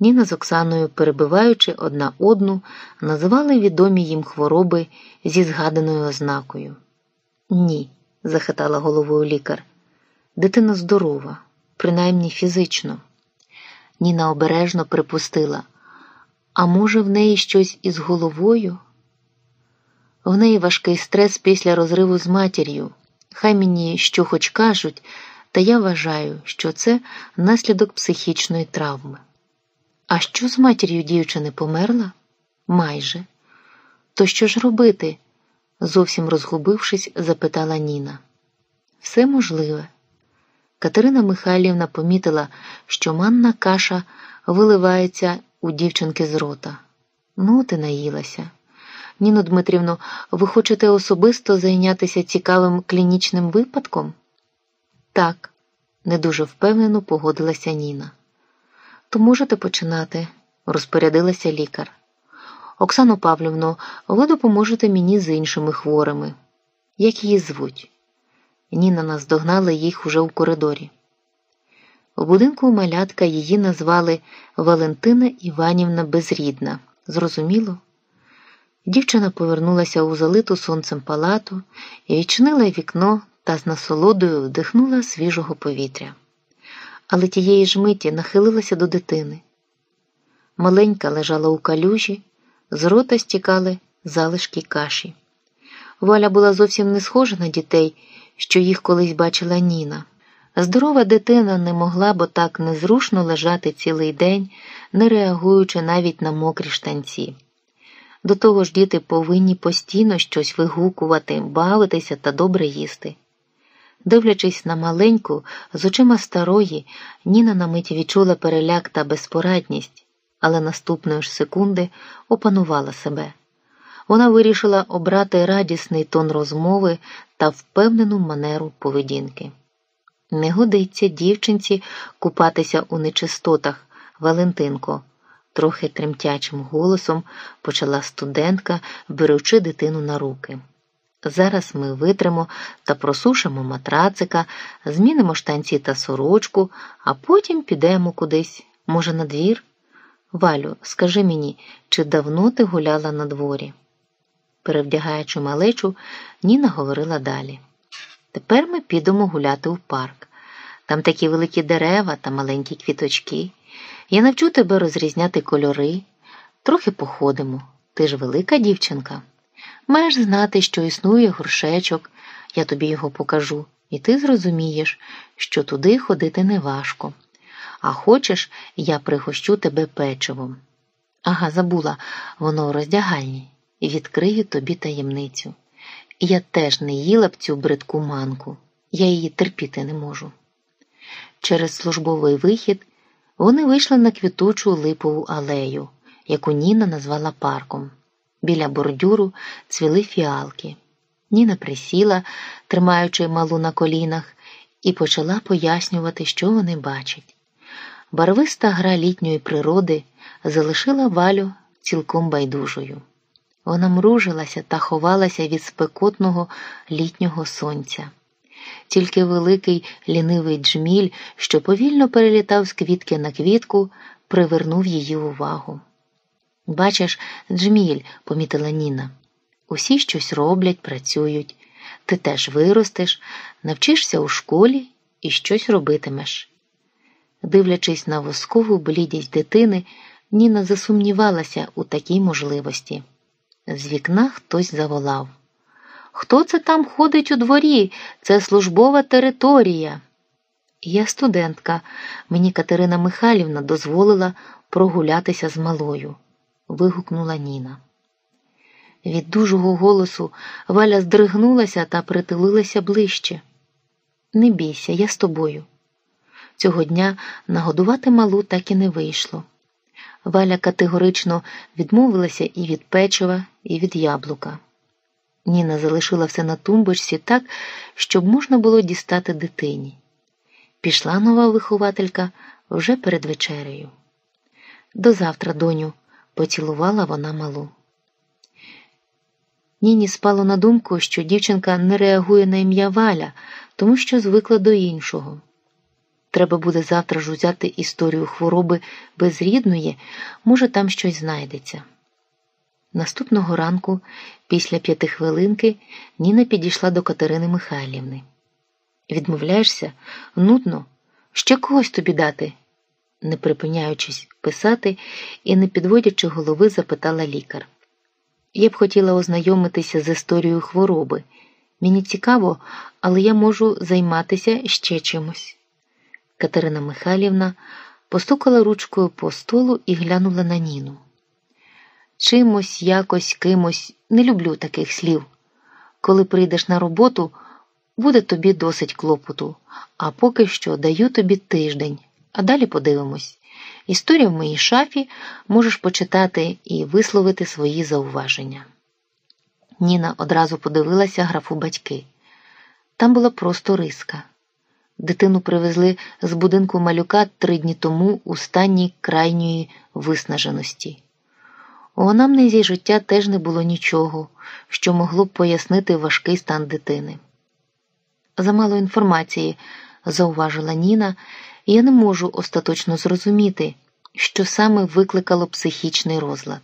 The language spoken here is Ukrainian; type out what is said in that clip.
Ніна з Оксаною, перебиваючи одна одну, називали відомі їм хвороби зі згаданою ознакою. Ні, захитала головою лікар. Дитина здорова, принаймні фізично. Ніна обережно припустила. А може, в неї щось із головою? В неї важкий стрес після розриву з матір'ю. Хай мені що хоч кажуть, та я вважаю, що це наслідок психічної травми. А що з матір'ю дівчини померла? Майже. То що ж робити? зовсім розгубившись, запитала Ніна. Все можливе. Катерина Михайлівна помітила, що манна каша виливається у дівчинки з рота. Ну, ти наїлася. Ніно Дмитрівно, ви хочете особисто зайнятися цікавим клінічним випадком? Так, не дуже впевнено погодилася Ніна. То можете починати, розпорядилася лікар. Оксано Павлівно, ви допоможете мені з іншими хворими. Як її звуть? Ніна наздогнала їх уже у коридорі. У будинку малятка її назвали Валентина Іванівна Безрідна. Зрозуміло? Дівчина повернулася у залиту сонцем палату відчинила вікно та з насолодою вдихнула свіжого повітря. Але тієї ж миті нахилилася до дитини. Маленька лежала у калюжі, з рота стікали залишки каші. Валя була зовсім не схожа на дітей, що їх колись бачила Ніна. Здорова дитина не могла б так незрушно лежати цілий день, не реагуючи навіть на мокрі штанці. До того ж, діти повинні постійно щось вигукувати, бавитися та добре їсти. Дивлячись на маленьку, з очима старої, Ніна на мить відчула переляк та безпорадність, але наступної ж секунди опанувала себе. Вона вирішила обрати радісний тон розмови та впевнену манеру поведінки. Не годиться дівчинці купатися у нечистотах, Валентинко, трохи тремтячим голосом почала студентка, беручи дитину на руки. Зараз ми витримо та просушимо матрацика, змінимо штанці та сорочку, а потім підемо кудись, може, на двір? Валю, скажи мені, чи давно ти гуляла на дворі?» Перевдягаючи малечу, Ніна говорила далі. Тепер ми підемо гуляти у парк. Там такі великі дерева та маленькі квіточки. Я навчу тебе розрізняти кольори, трохи походимо. Ти ж велика дівчинка. Маєш знати, що існує горшечок, я тобі його покажу, і ти зрозумієш, що туди ходити не важко. А хочеш, я пригощу тебе печивом. Ага, забула, воно у роздягальні, відкрию тобі таємницю. Я теж не їла б цю бридку манку, я її терпіти не можу. Через службовий вихід вони вийшли на квітучу липову алею, яку Ніна назвала парком. Біля бордюру цвіли фіалки. Ніна присіла, тримаючи малу на колінах, і почала пояснювати, що вони бачать. Барвиста гра літньої природи залишила валю цілком байдужою. Вона мружилася та ховалася від спекотного літнього сонця. Тільки великий лінивий джміль, що повільно перелітав з квітки на квітку, привернув її увагу. Бачиш, джміль, помітила Ніна, усі щось роблять, працюють. Ти теж виростеш, навчишся у школі і щось робитимеш. Дивлячись на воскову блідість дитини, Ніна засумнівалася у такій можливості. З вікна хтось заволав. Хто це там ходить у дворі? Це службова територія. Я студентка, мені Катерина Михайлівна дозволила прогулятися з малою, вигукнула Ніна. Від дужого голосу Валя здригнулася та притулилася ближче. Не бійся, я з тобою. Цього дня нагодувати малу так і не вийшло. Валя категорично відмовилася і від печива, і від яблука. Ніна залишила все на тумбочці так, щоб можна було дістати дитині. Пішла нова вихователька вже перед вечерею. До завтра, доню, поцілувала вона малу. Ніні спало на думку, що дівчинка не реагує на ім'я Валя, тому що звикла до іншого. Треба буде завтра ж узяти історію хвороби безрідної, може, там щось знайдеться. Наступного ранку, після п'ятихвилинки, Ніна підійшла до Катерини Михайлівни. Відмовляєшся? Нудно, ще когось тобі дати, не припиняючись писати і не підводячи голови, запитала лікар. Я б хотіла ознайомитися з історією хвороби. Мені цікаво, але я можу займатися ще чимось. Катерина Михайлівна постукала ручкою по столу і глянула на Ніну. Чимось, якось, кимось, не люблю таких слів. Коли прийдеш на роботу, буде тобі досить клопоту, а поки що даю тобі тиждень, а далі подивимось. Історія в моїй шафі можеш почитати і висловити свої зауваження. Ніна одразу подивилася графу батьки. Там була просто риска. Дитину привезли з будинку малюка три дні тому у стані крайньої виснаженості. У анамнезі життя теж не було нічого, що могло б пояснити важкий стан дитини. Замало інформації, зауважила Ніна, я не можу остаточно зрозуміти, що саме викликало психічний розлад.